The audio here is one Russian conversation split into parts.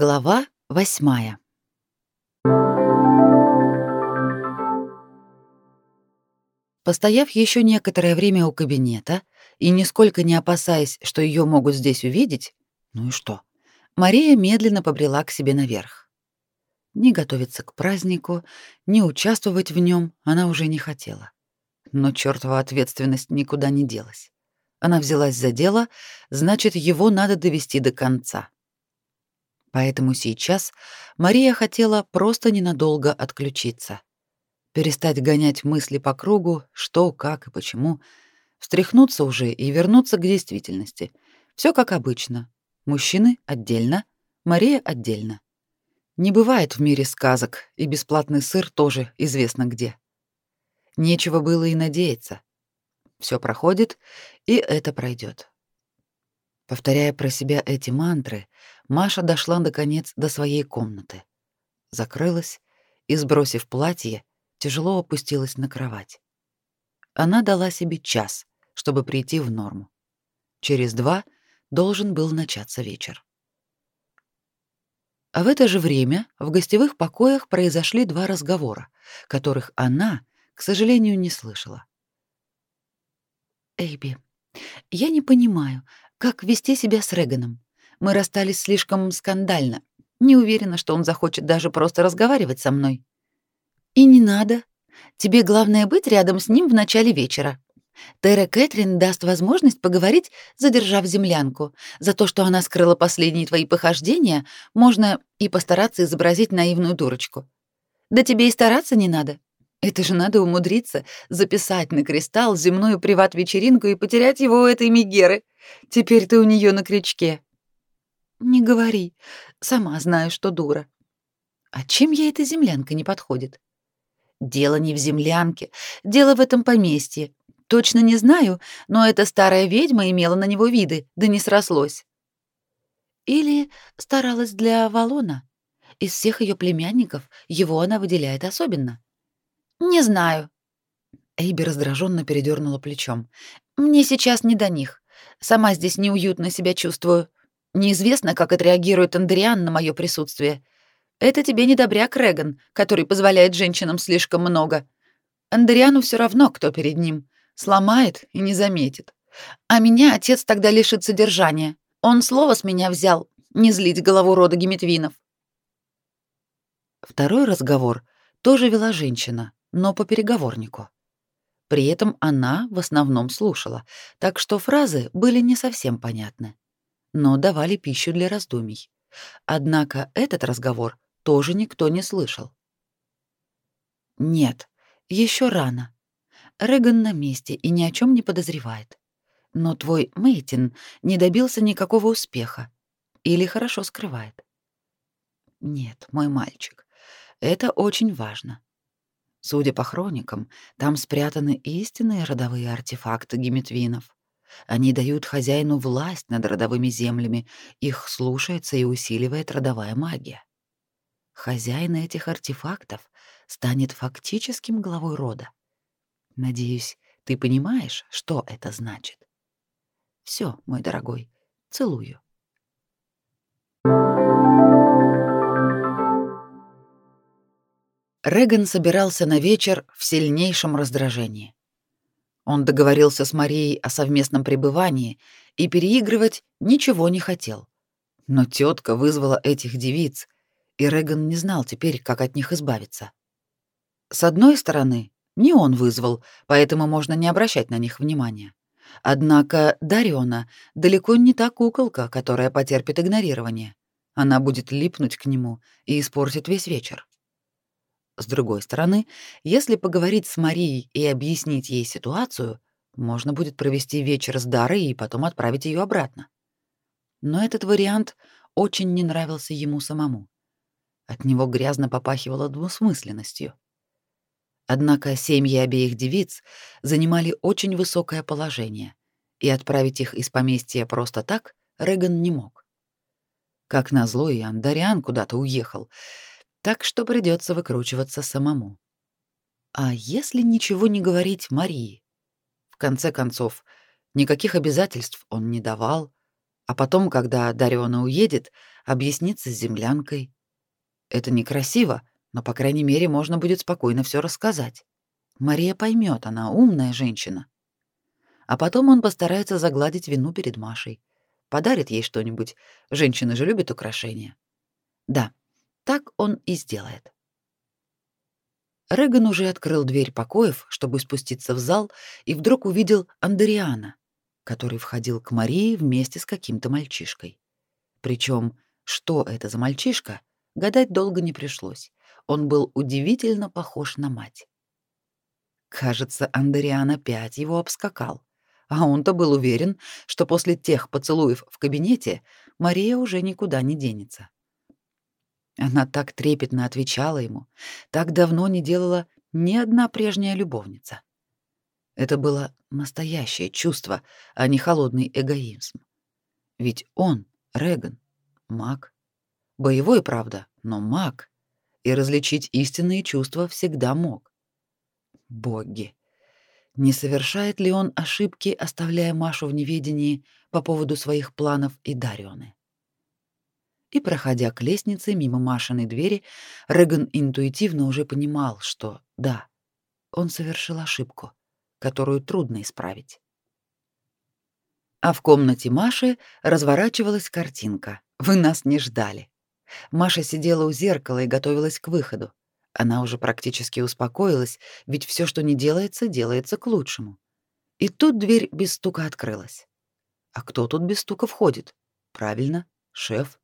Глава восьмая. Постояв еще некоторое время у кабинета и нисколько не опасаясь, что ее могут здесь увидеть, ну и что, Мария медленно побрела к себе наверх. Не готовиться к празднику, не участвовать в нем она уже не хотела. Но чертова ответственность никуда не делась. Она взялась за дело, значит, его надо довести до конца. Поэтому сейчас Мария хотела просто ненадолго отключиться. Перестать гонять мысли по кругу, что, как и почему, встряхнуться уже и вернуться к действительности. Все как обычно. Мужчины отдельно, Мария отдельно. Не бывает в мире сказок, и бесплатный сыр тоже известно где. Нечего было и надеяться. Все проходит, и это пройдет. Повторяя про себя эти мантры, Маша дошла наконец до своей комнаты. Закрылась и, сбросив платье, тяжело опустилась на кровать. Она дала себе час, чтобы прийти в норму. Через два должен был начаться вечер. А в это же время в гостевых покоях произошли два разговора, которых она, к сожалению, не слышала. «Эйби, я не понимаю, как вести себя с Реганом. Мы расстались слишком скандально. Не уверена, что он захочет даже просто разговаривать со мной. И не надо. Тебе главное быть рядом с ним в начале вечера. Тера Кэтрин даст возможность поговорить, задержав землянку. За то, что она скрыла последние твои похождения, можно и постараться изобразить наивную дурочку. Да тебе и стараться не надо. Это же надо умудриться записать на кристалл земную приват-вечеринку и потерять его у этой Мегеры. Теперь ты у нее на крючке. Не говори. Сама знаю, что дура. А чем ей эта землянка не подходит? Дело не в землянке, дело в этом поместье. Точно не знаю, но эта старая ведьма имела на него виды, да не срослось. Или старалась для Валона. Из всех ее племянников его она выделяет особенно. Не знаю. Эйби раздраженно передернула плечом. Мне сейчас не до них. Сама здесь неуютно себя чувствую. Неизвестно, как отреагирует Андриан на мое присутствие. Это тебе не добряк Реган, который позволяет женщинам слишком много. Андриану все равно, кто перед ним. Сломает и не заметит. А меня отец тогда лишит содержания. Он слово с меня взял, не злить голову рода Геметвинов. Второй разговор тоже вела женщина, но по переговорнику. При этом она в основном слушала, так что фразы были не совсем понятны, но давали пищу для раздумий. Однако этот разговор тоже никто не слышал. Нет, еще рано. Реган на месте и ни о чем не подозревает. Но твой Мейтин не добился никакого успеха или хорошо скрывает. Нет, мой мальчик, это очень важно. Судя по хроникам, там спрятаны истинные родовые артефакты геметвинов. Они дают хозяину власть над родовыми землями, их слушается и усиливает родовая магия. Хозяин этих артефактов станет фактическим главой рода. Надеюсь, ты понимаешь, что это значит. Все, мой дорогой, целую. Реган собирался на вечер в сильнейшем раздражении. Он договорился с Марией о совместном пребывании и переигрывать ничего не хотел. Но тетка вызвала этих девиц, и Реган не знал теперь, как от них избавиться. С одной стороны, не он вызвал, поэтому можно не обращать на них внимания. Однако Дариона далеко не та куколка, которая потерпит игнорирование. Она будет липнуть к нему и испортит весь вечер. С другой стороны, если поговорить с Марией и объяснить ей ситуацию, можно будет провести вечер с Дарой и потом отправить ее обратно. Но этот вариант очень не нравился ему самому. От него грязно попахивало двусмысленностью. Однако семьи обеих девиц занимали очень высокое положение, и отправить их из поместья просто так Реган не мог. Как назло, и Андариан куда-то уехал — так что придется выкручиваться самому. А если ничего не говорить Марии? В конце концов, никаких обязательств он не давал, а потом, когда Дариона уедет, объясниться с землянкой. Это некрасиво, но, по крайней мере, можно будет спокойно все рассказать. Мария поймет, она умная женщина. А потом он постарается загладить вину перед Машей. Подарит ей что-нибудь. Женщины же любят украшения. Да, так он и сделает. Реган уже открыл дверь покоев, чтобы спуститься в зал, и вдруг увидел Андериана, который входил к Марии вместе с каким-то мальчишкой. Причем, что это за мальчишка, гадать долго не пришлось. Он был удивительно похож на мать. Кажется, Андериан опять его обскакал. А он-то был уверен, что после тех поцелуев в кабинете Мария уже никуда не денется. Она так трепетно отвечала ему, так давно не делала ни одна прежняя любовница. Это было настоящее чувство, а не холодный эгоизм. Ведь он, Реган, маг. Боевой, правда, но маг. И различить истинные чувства всегда мог. Боги! Не совершает ли он ошибки, оставляя Машу в неведении по поводу своих планов и Дарионы? И, проходя к лестнице мимо Машиной двери, Реган интуитивно уже понимал, что да, он совершил ошибку, которую трудно исправить. А в комнате Маши разворачивалась картинка. Вы нас не ждали. Маша сидела у зеркала и готовилась к выходу. Она уже практически успокоилась, ведь все, что не делается, делается к лучшему. И тут дверь без стука открылась. А кто тут без стука входит? Правильно, шеф.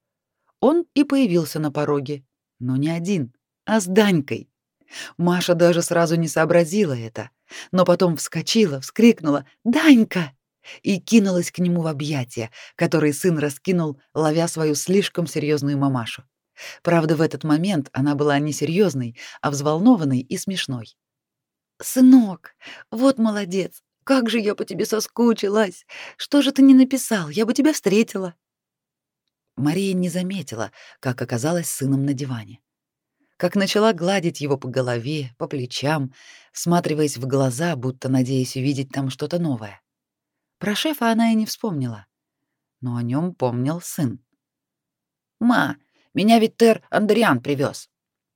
Он и появился на пороге, но не один, а с Данькой. Маша даже сразу не сообразила это, но потом вскочила, вскрикнула «Данька!» и кинулась к нему в объятия, которые сын раскинул, ловя свою слишком серьезную мамашу. Правда, в этот момент она была не серьезной, а взволнованной и смешной. «Сынок, вот молодец! Как же я по тебе соскучилась! Что же ты не написал? Я бы тебя встретила!» Мария не заметила, как оказалась сыном на диване. Как начала гладить его по голове, по плечам, всматриваясь в глаза, будто надеясь увидеть там что-то новое. Про шефа она и не вспомнила, но о нем помнил сын. «Ма, меня ведь Тер Андриан привез.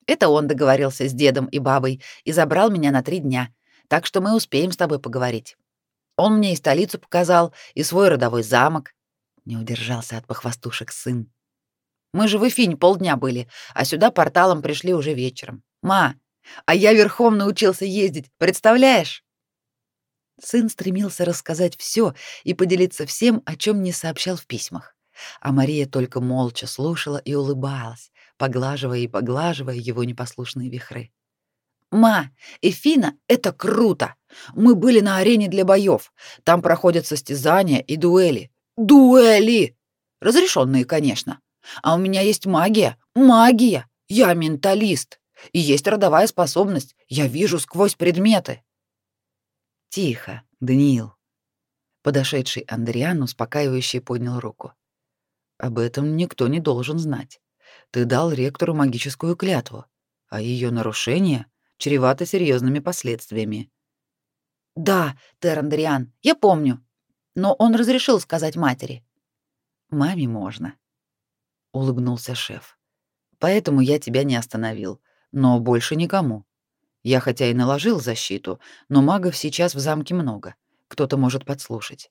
Это он договорился с дедом и бабой и забрал меня на три дня, так что мы успеем с тобой поговорить. Он мне и столицу показал, и свой родовой замок. Не удержался от похвастушек сын. Мы же в Эфине полдня были, а сюда порталом пришли уже вечером. Ма, а я верхом научился ездить, представляешь? Сын стремился рассказать все и поделиться всем, о чем не сообщал в письмах а Мария только молча слушала и улыбалась, поглаживая и поглаживая его непослушные вихры. «Ма, Эфина — это круто! Мы были на арене для боев. Там проходят состязания и дуэли. Дуэли! Разрешенные, конечно. А у меня есть магия. Магия! Я менталист. И есть родовая способность. Я вижу сквозь предметы». «Тихо, Даниил». Подошедший Андриан успокаивающе поднял руку. Об этом никто не должен знать. Ты дал ректору магическую клятву, а ее нарушение чревато серьезными последствиями. Да, Терандриан, я помню. Но он разрешил сказать матери. Маме можно, улыбнулся шеф. Поэтому я тебя не остановил, но больше никому. Я хотя и наложил защиту, но магов сейчас в замке много. Кто-то может подслушать.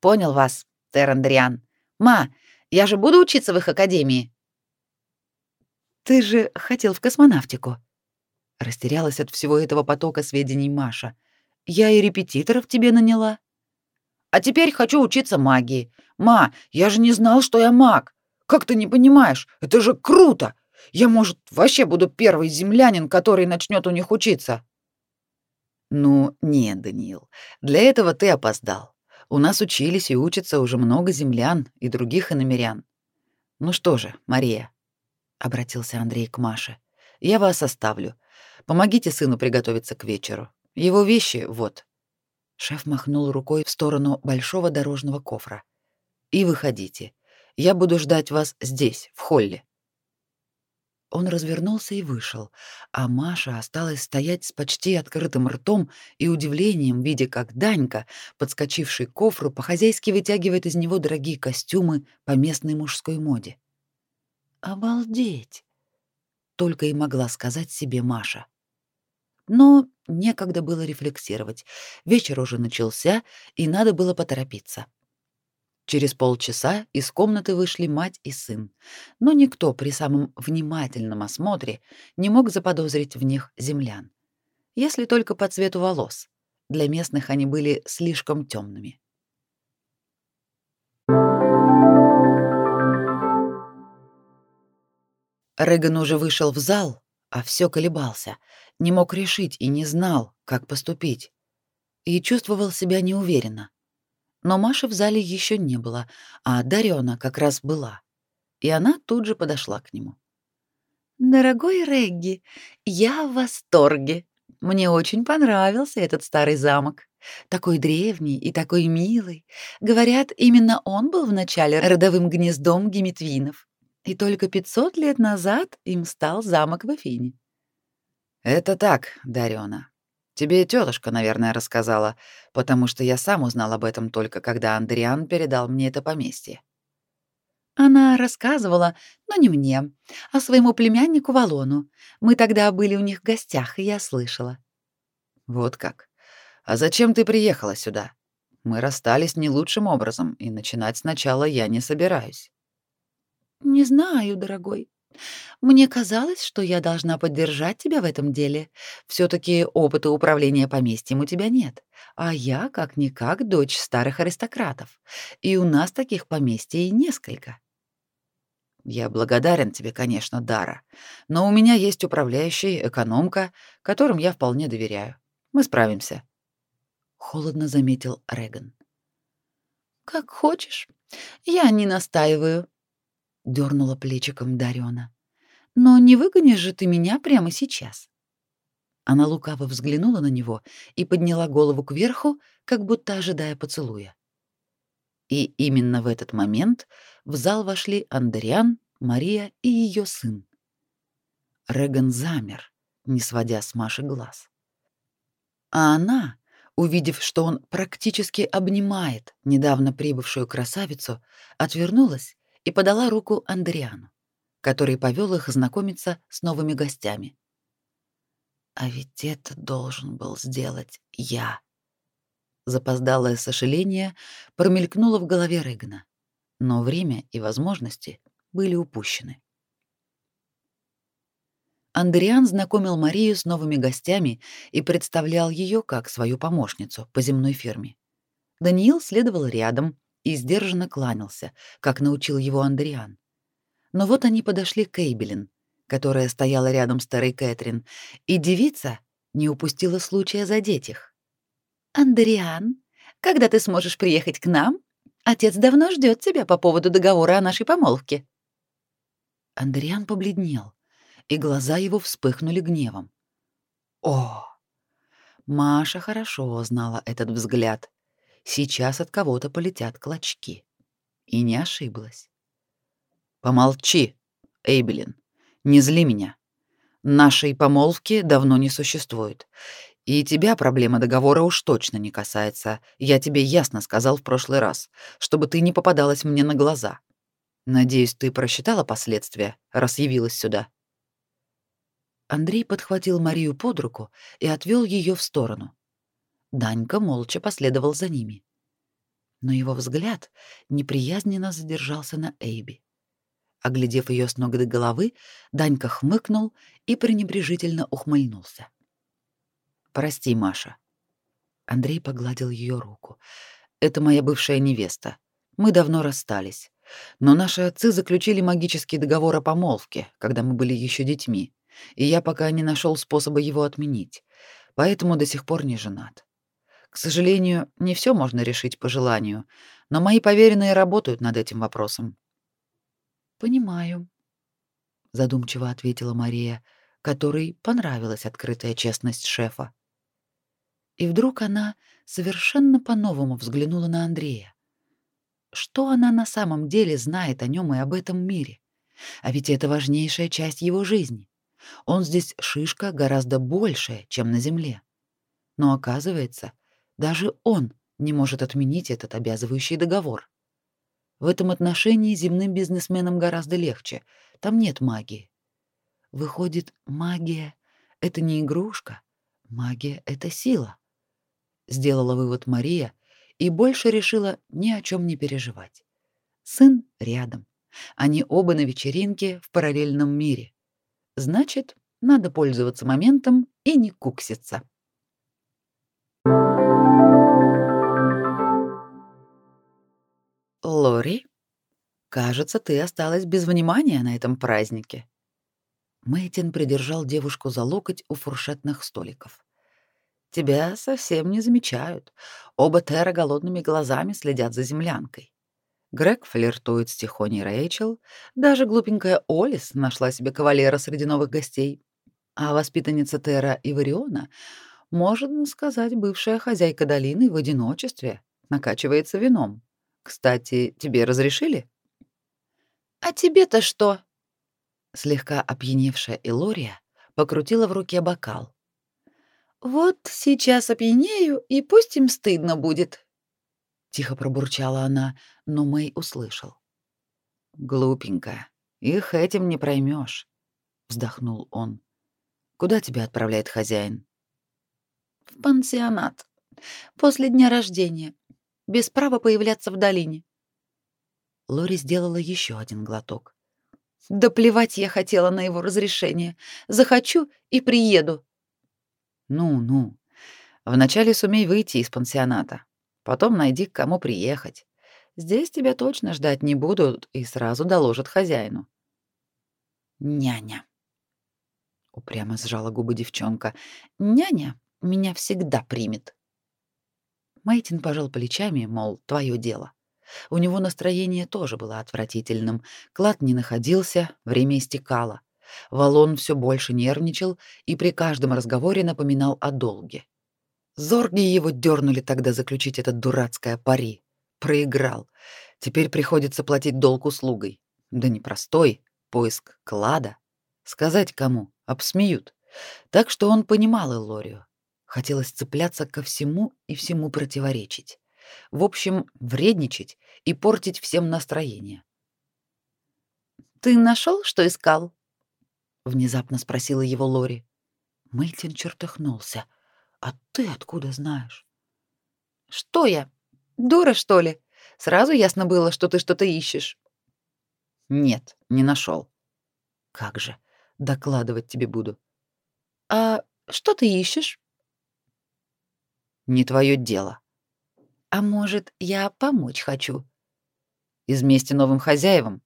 Понял вас, Терандриан. Ма, я же буду учиться в их академии. Ты же хотел в космонавтику. Растерялась от всего этого потока сведений Маша. Я и репетиторов тебе наняла. А теперь хочу учиться магии. Ма, я же не знал, что я маг. Как ты не понимаешь? Это же круто. Я, может, вообще буду первый землянин, который начнет у них учиться. Ну, нет, Даниил. Для этого ты опоздал. У нас учились и учатся уже много землян и других иномерян. Ну что же, Мария, обратился Андрей к Маше. Я вас оставлю. Помогите сыну приготовиться к вечеру. Его вещи вот. Шеф махнул рукой в сторону большого дорожного кофра. И выходите. Я буду ждать вас здесь, в холле. Он развернулся и вышел, а Маша осталась стоять с почти открытым ртом и удивлением, видя, как Данька, подскочивший к кофру, по-хозяйски вытягивает из него дорогие костюмы по местной мужской моде. Обалдеть! Только и могла сказать себе Маша. Но некогда было рефлексировать. Вечер уже начался, и надо было поторопиться. Через полчаса из комнаты вышли мать и сын, но никто при самом внимательном осмотре не мог заподозрить в них землян. Если только по цвету волос. Для местных они были слишком темными. Реган уже вышел в зал, а все колебался, не мог решить и не знал, как поступить. И чувствовал себя неуверенно. Но Маши в зале еще не было, а Дарёна как раз была. И она тут же подошла к нему. «Дорогой Регги, я в восторге. Мне очень понравился этот старый замок. Такой древний и такой милый. Говорят, именно он был вначале родовым гнездом геметвинов. И только 500 лет назад им стал замок в Афине. Это так, Дарёна. Тебе тетушка, наверное, рассказала, потому что я сам узнал об этом только когда Андриан передал мне это поместье. Она рассказывала, но не мне, а своему племяннику Валону. Мы тогда были у них в гостях, и я слышала. Вот как. А зачем ты приехала сюда? Мы расстались не лучшим образом, и начинать сначала я не собираюсь. Не знаю, дорогой. Мне казалось, что я должна поддержать тебя в этом деле. все таки опыта управления поместьем у тебя нет, а я как-никак дочь старых аристократов, и у нас таких поместий несколько. Я благодарен тебе, конечно, Дара, но у меня есть управляющий, экономка, которым я вполне доверяю. Мы справимся. Холодно заметил Реган. Как хочешь. Я не настаиваю, дернула плечиком Дарёна. Но не выгонишь же ты меня прямо сейчас. Она лукаво взглянула на него и подняла голову кверху, как будто ожидая поцелуя. И именно в этот момент в зал вошли Андриан, Мария и ее сын. Реган замер, не сводя с Маши глаз. А она, увидев, что он практически обнимает недавно прибывшую красавицу, отвернулась и подала руку Андриану, который повел их знакомиться с новыми гостями. А ведь это должен был сделать я. Запоздалое сожаление промелькнуло в голове Регна, но время и возможности были упущены. Андриан знакомил Марию с новыми гостями и представлял ее как свою помощницу по земной ферме. Даниил следовал рядом, и сдержанно кланялся, как научил его Андриан. Но вот они подошли к Эйбелин, которая стояла рядом с старой Кэтрин, и девица не упустила случая задеть их. «Андриан, когда ты сможешь приехать к нам? Отец давно ждет тебя по поводу договора о нашей помолвке». Андриан побледнел, и глаза его вспыхнули гневом. «О!» Маша хорошо знала этот взгляд сейчас от кого-то полетят клочки. И не ошиблась. Помолчи, Эйбелин. Не зли меня. Нашей помолвки давно не существует. И тебя проблема договора уж точно не касается. Я тебе ясно сказал в прошлый раз, чтобы ты не попадалась мне на глаза. Надеюсь, ты просчитала последствия, раз явилась сюда. Андрей подхватил Марию под руку и отвел ее в сторону. Данька молча последовал за ними. Но его взгляд неприязненно задержался на Эйби. Оглядев ее с ног до головы, Данька хмыкнул и пренебрежительно ухмыльнулся. «Прости, Маша». Андрей погладил ее руку. «Это моя бывшая невеста. Мы давно расстались. Но наши отцы заключили магический договор о помолвке, когда мы были еще детьми, и я пока не нашел способа его отменить, поэтому до сих пор не женат. К сожалению, не все можно решить по желанию, но мои поверенные работают над этим вопросом. Понимаю, задумчиво ответила Мария, которой понравилась открытая честность шефа. И вдруг она совершенно по-новому взглянула на Андрея. Что она на самом деле знает о нем и об этом мире? А ведь это важнейшая часть его жизни. Он здесь шишка гораздо большая, чем на земле. Но оказывается, даже он не может отменить этот обязывающий договор. В этом отношении земным бизнесменам гораздо легче. Там нет магии. Выходит, магия — это не игрушка. Магия — это сила. Сделала вывод Мария и больше решила ни о чем не переживать. Сын рядом. Они оба на вечеринке в параллельном мире. Значит, надо пользоваться моментом и не кукситься. Лори, кажется, ты осталась без внимания на этом празднике. Мэйтин придержал девушку за локоть у фуршетных столиков. Тебя совсем не замечают. Оба Тера голодными глазами следят за землянкой. Грег флиртует с тихоней Рэйчел, даже глупенькая Олис нашла себе кавалера среди новых гостей. А воспитанница Тера Ивариона, можно сказать, бывшая хозяйка долины в одиночестве, накачивается вином. Кстати, тебе разрешили? А тебе-то что? Слегка опьяневшая Илория покрутила в руке бокал. Вот сейчас опьянею, и пусть им стыдно будет. Тихо пробурчала она, но Мэй услышал. Глупенькая, их этим не проймешь, вздохнул он. Куда тебя отправляет хозяин? В пансионат. После дня рождения. Без права появляться в долине. Лори сделала еще один глоток. Да плевать я хотела на его разрешение. Захочу и приеду. Ну-ну. Вначале сумей выйти из пансионата. Потом найди, к кому приехать. Здесь тебя точно ждать не будут и сразу доложат хозяину. Няня. Упрямо сжала губы девчонка. Няня меня всегда примет. Мейтин пожал плечами, мол, твое дело. У него настроение тоже было отвратительным. Клад не находился, время истекало. Валон все больше нервничал и при каждом разговоре напоминал о долге. Зорги его дернули тогда заключить этот дурацкое пари. Проиграл. Теперь приходится платить долг услугой. Да не простой, поиск клада. Сказать кому? Обсмеют. Так что он понимал Элорию. Хотелось цепляться ко всему и всему противоречить. В общем, вредничать и портить всем настроение. «Ты нашел, что искал?» — внезапно спросила его Лори. Мейтин чертыхнулся. А ты откуда знаешь? Что я? Дура, что ли? Сразу ясно было, что ты что-то ищешь. Нет, не нашел. Как же? Докладывать тебе буду. А что ты ищешь? Не твое дело. А может, я помочь хочу? Из мести новым хозяевам?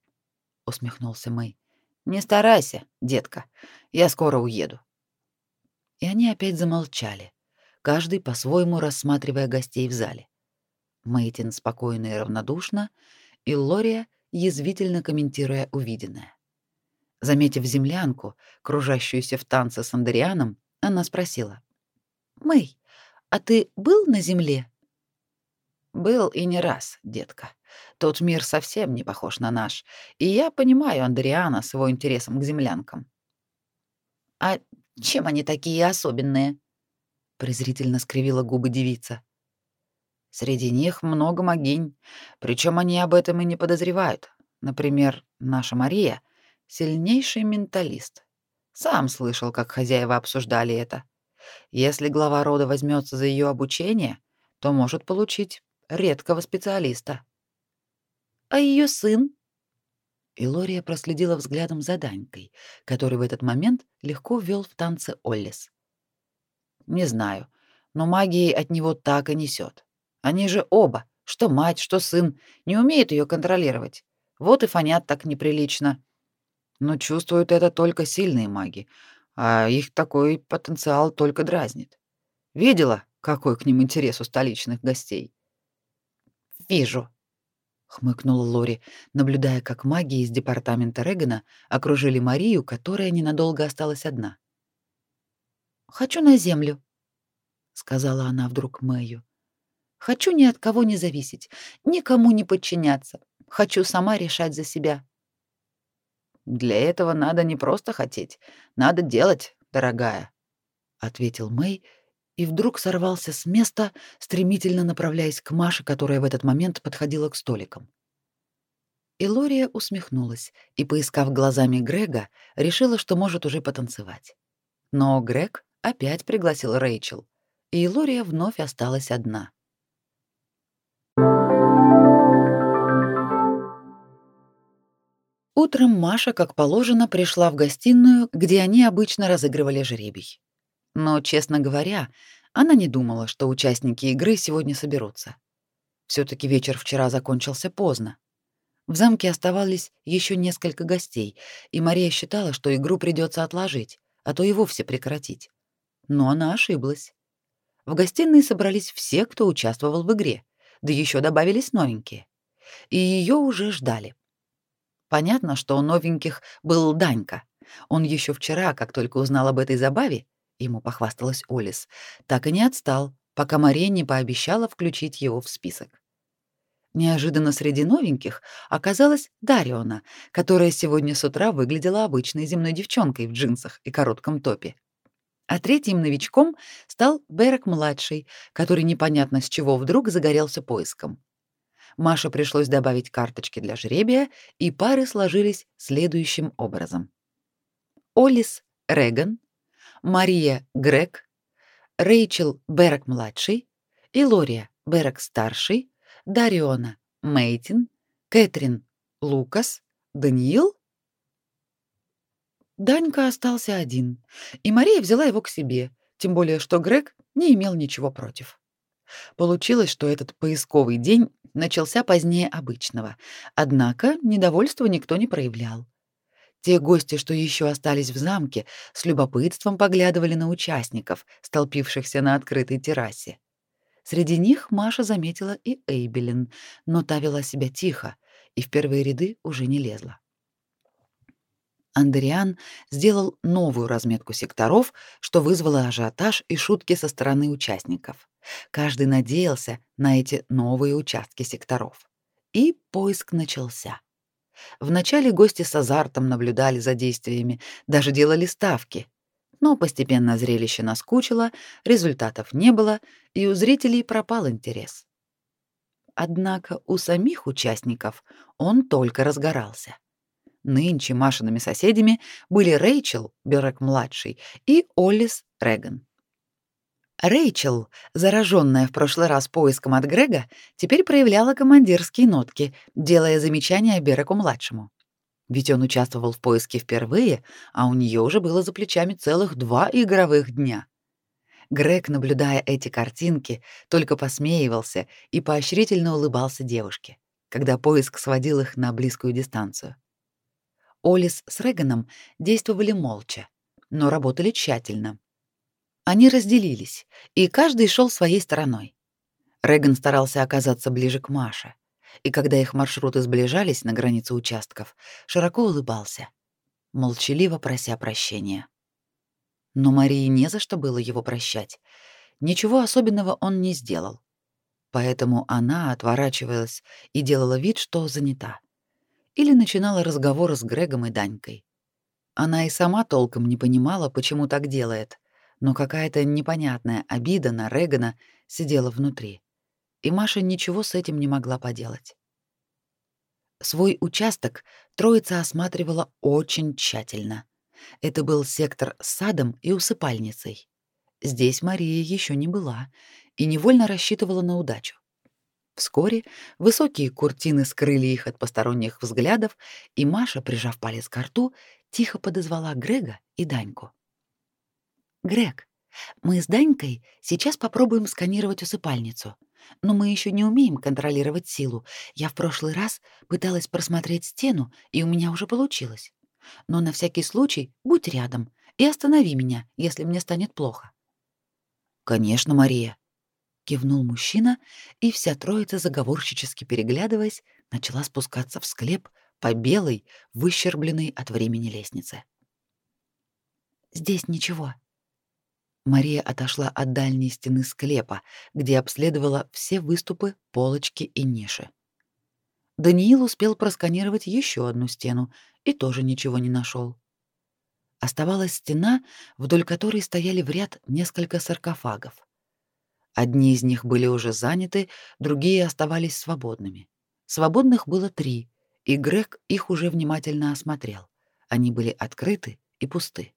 Усмехнулся Мэй. Не старайся, детка. Я скоро уеду. И они опять замолчали каждый по-своему рассматривая гостей в зале. Мейтин спокойно и равнодушно, и Лория язвительно комментируя увиденное. Заметив землянку, кружащуюся в танце с Андрианом, она спросила: "Мэй, а ты был на земле?" Был и не раз, детка. Тот мир совсем не похож на наш, и я понимаю Андриана с его интересом к землянкам. А чем они такие особенные? презрительно скривила губы девица. Среди них много могинь, причем они об этом и не подозревают. Например, наша Мария сильнейший менталист. Сам слышал, как хозяева обсуждали это. Если глава рода возьмется за ее обучение, то может получить редкого специалиста. А ее сын? Илория проследила взглядом за Данькой, который в этот момент легко вел в танце Оллис. Не знаю, но магией от него так и несет. Они же оба, что мать, что сын, не умеют ее контролировать. Вот и фонят так неприлично. Но чувствуют это только сильные маги, а их такой потенциал только дразнит. Видела, какой к ним интерес у столичных гостей? Вижу, хмыкнула Лори, наблюдая, как маги из департамента Регана окружили Марию, которая ненадолго осталась одна. Хочу на землю, сказала она вдруг Мэю. Хочу ни от кого не зависеть, никому не подчиняться. Хочу сама решать за себя. Для этого надо не просто хотеть, надо делать, дорогая, ответил Мэй и вдруг сорвался с места, стремительно направляясь к Маше, которая в этот момент подходила к столикам. И Лория усмехнулась и, поискав глазами Грега, решила, что может уже потанцевать. Но Грег опять пригласил Рэйчел, и Лория вновь осталась одна. Утром Маша, как положено, пришла в гостиную, где они обычно разыгрывали жребий. Но, честно говоря, она не думала, что участники игры сегодня соберутся. все таки вечер вчера закончился поздно. В замке оставались еще несколько гостей, и Мария считала, что игру придется отложить, а то и вовсе прекратить. Но она ошиблась. В гостиной собрались все, кто участвовал в игре, да еще добавились новенькие. И ее уже ждали. Понятно, что у новеньких был Данька. Он еще вчера, как только узнал об этой забаве, ему похвасталась Олис, так и не отстал, пока Мария не пообещала включить его в список. Неожиданно среди новеньких оказалась Дариона, которая сегодня с утра выглядела обычной земной девчонкой в джинсах и коротком топе. А третьим новичком стал Берек-младший, который непонятно с чего вдруг загорелся поиском. Маше пришлось добавить карточки для жребия, и пары сложились следующим образом. Олис Реган, Мария Грег, Рэйчел Берек-младший, Илория Берек-старший, Дариона Мейтин, Кэтрин Лукас, Даниил? Данька остался один, и Мария взяла его к себе, тем более что Грег не имел ничего против. Получилось, что этот поисковый день начался позднее обычного, однако недовольства никто не проявлял. Те гости, что еще остались в замке, с любопытством поглядывали на участников, столпившихся на открытой террасе. Среди них Маша заметила и Эйбелин, но та вела себя тихо и в первые ряды уже не лезла. Андриан сделал новую разметку секторов, что вызвало ажиотаж и шутки со стороны участников. Каждый надеялся на эти новые участки секторов. И поиск начался. Вначале гости с азартом наблюдали за действиями, даже делали ставки, но постепенно зрелище наскучило, результатов не было, и у зрителей пропал интерес. Однако у самих участников он только разгорался. Нынче Машиными соседями были Рэйчел Берек-младший и Оллис Реган. Рэйчел, зараженная в прошлый раз поиском от Грега, теперь проявляла командирские нотки, делая замечания Береку-младшему. Ведь он участвовал в поиске впервые, а у нее уже было за плечами целых два игровых дня. Грег, наблюдая эти картинки, только посмеивался и поощрительно улыбался девушке, когда поиск сводил их на близкую дистанцию. Олис с Реганом действовали молча, но работали тщательно. Они разделились, и каждый шел своей стороной. Реган старался оказаться ближе к Маше, и когда их маршруты сближались на границе участков, широко улыбался, молчаливо прося прощения. Но Марии не за что было его прощать. Ничего особенного он не сделал. Поэтому она отворачивалась и делала вид, что занята. Или начинала разговор с Грегом и Данькой. Она и сама толком не понимала, почему так делает, но какая-то непонятная обида на Регана сидела внутри и Маша ничего с этим не могла поделать. Свой участок троица осматривала очень тщательно. Это был сектор с садом и усыпальницей. Здесь Мария еще не была и невольно рассчитывала на удачу. Вскоре высокие куртины скрыли их от посторонних взглядов, и Маша, прижав палец к рту, тихо подозвала Грега и Даньку. «Грег, мы с Данькой сейчас попробуем сканировать усыпальницу но мы еще не умеем контролировать силу. Я в прошлый раз пыталась просмотреть стену, и у меня уже получилось. Но на всякий случай будь рядом и останови меня, если мне станет плохо. Конечно, Мария, кивнул мужчина, и вся троица заговорщически переглядываясь, начала спускаться в склеп по белой, выщербленной от времени лестнице. Здесь ничего, Мария отошла от дальней стены склепа, где обследовала все выступы, полочки и ниши. Даниил успел просканировать еще одну стену и тоже ничего не нашел. Оставалась стена, вдоль которой стояли в ряд несколько саркофагов. Одни из них были уже заняты, другие оставались свободными. Свободных было три, и Грег их уже внимательно осмотрел. Они были открыты и пусты.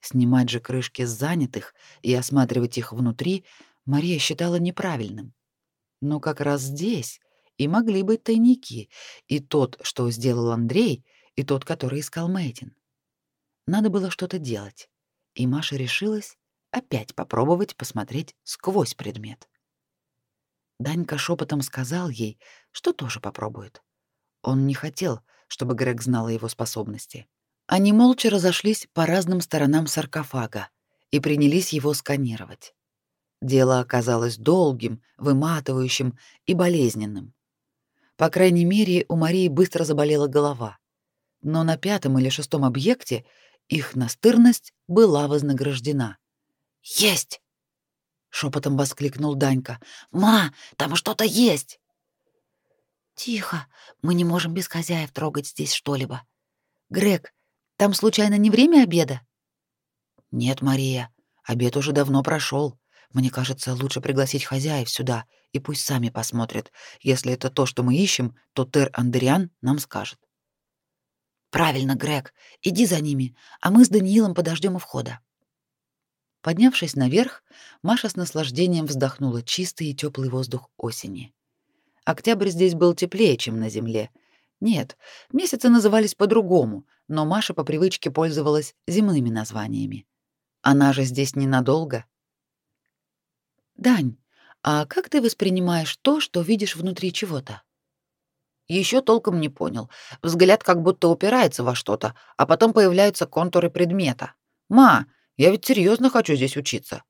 Снимать же крышки с занятых и осматривать их внутри Мария считала неправильным. Но как раз здесь и могли быть тайники, и тот, что сделал Андрей, и тот, который искал Мэйдин. Надо было что-то делать, и Маша решилась опять попробовать посмотреть сквозь предмет. Данька шепотом сказал ей, что тоже попробует. Он не хотел, чтобы Грег о его способности. Они молча разошлись по разным сторонам саркофага и принялись его сканировать. Дело оказалось долгим, выматывающим и болезненным. По крайней мере, у Марии быстро заболела голова. Но на пятом или шестом объекте их настырность была вознаграждена. «Есть!» — шепотом воскликнул Данька. «Ма, там что-то есть!» «Тихо, мы не можем без хозяев трогать здесь что-либо. Грег, там случайно не время обеда?» «Нет, Мария, обед уже давно прошел. Мне кажется, лучше пригласить хозяев сюда, и пусть сами посмотрят. Если это то, что мы ищем, то Тер Андериан нам скажет». «Правильно, Грег, иди за ними, а мы с Даниилом подождем у входа». Поднявшись наверх, Маша с наслаждением вздохнула чистый и теплый воздух осени. Октябрь здесь был теплее, чем на земле. Нет, месяцы назывались по-другому, но Маша по привычке пользовалась земными названиями. Она же здесь ненадолго. Дань, а как ты воспринимаешь то, что видишь внутри чего-то? Еще толком не понял. Взгляд как будто упирается во что-то, а потом появляются контуры предмета. Ма, я ведь серьезно хочу здесь учиться.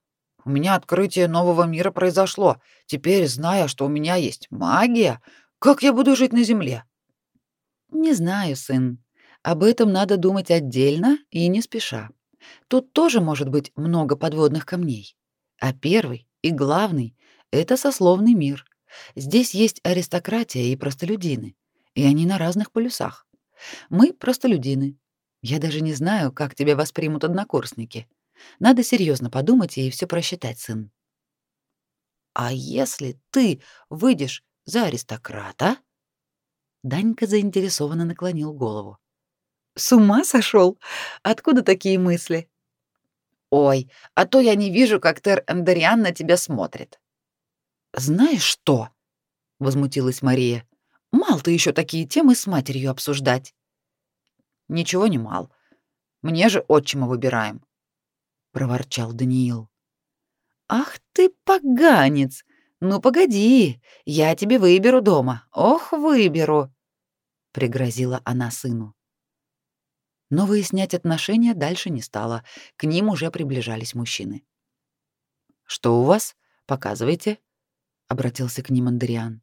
У меня открытие нового мира произошло. Теперь, зная, что у меня есть магия, как я буду жить на земле? Не знаю, сын. Об этом надо думать отдельно и не спеша. Тут тоже может быть много подводных камней. А первый и главный это сословный мир. Здесь есть аристократия и простолюдины, и они на разных полюсах. Мы простолюдины. Я даже не знаю, как тебя воспримут однокурсники. Надо серьезно подумать и все просчитать, сын. А если ты выйдешь за аристократа? Данька заинтересованно наклонил голову. С ума сошел? Откуда такие мысли? Ой, а то я не вижу, как Тер Эндериан на тебя смотрит. Знаешь что? возмутилась Мария. Мал ты еще такие темы с матерью обсуждать. Ничего не мал. Мне же отчима выбираем проворчал Даниил. Ах ты поганец. Ну погоди, я тебе выберу дома. Ох, выберу, пригрозила она сыну. Но выяснять отношения дальше не стало. К ним уже приближались мужчины. Что у вас? Показывайте, обратился к ним Андриан.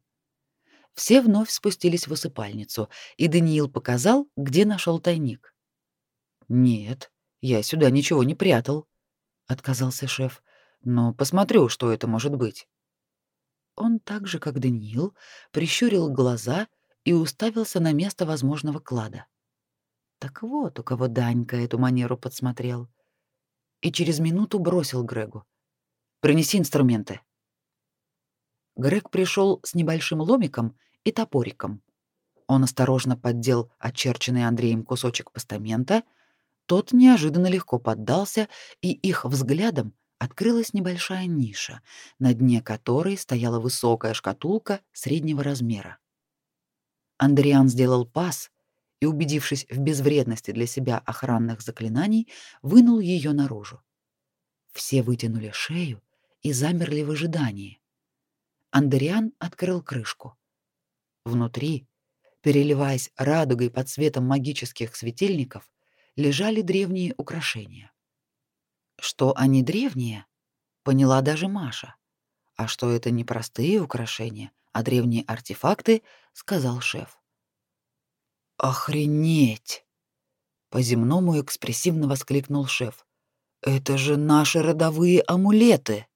Все вновь спустились в усыпальницу, и Даниил показал, где нашел тайник. Нет, я сюда ничего не прятал, отказался шеф. Но посмотрю, что это может быть. Он так же, как Даниил, прищурил глаза и уставился на место возможного клада. Так вот, у кого Данька эту манеру подсмотрел. И через минуту бросил Грегу: "Принеси инструменты". Грег пришел с небольшим ломиком и топориком. Он осторожно поддел очерченный Андреем кусочек постамента тот неожиданно легко поддался, и их взглядом открылась небольшая ниша, на дне которой стояла высокая шкатулка среднего размера. Андриан сделал пас и, убедившись в безвредности для себя охранных заклинаний, вынул ее наружу. Все вытянули шею и замерли в ожидании. Андриан открыл крышку. Внутри, переливаясь радугой под светом магических светильников, лежали древние украшения. Что они древние, поняла даже Маша. А что это не простые украшения, а древние артефакты, сказал шеф. Охренеть! По-земному экспрессивно воскликнул шеф. Это же наши родовые амулеты.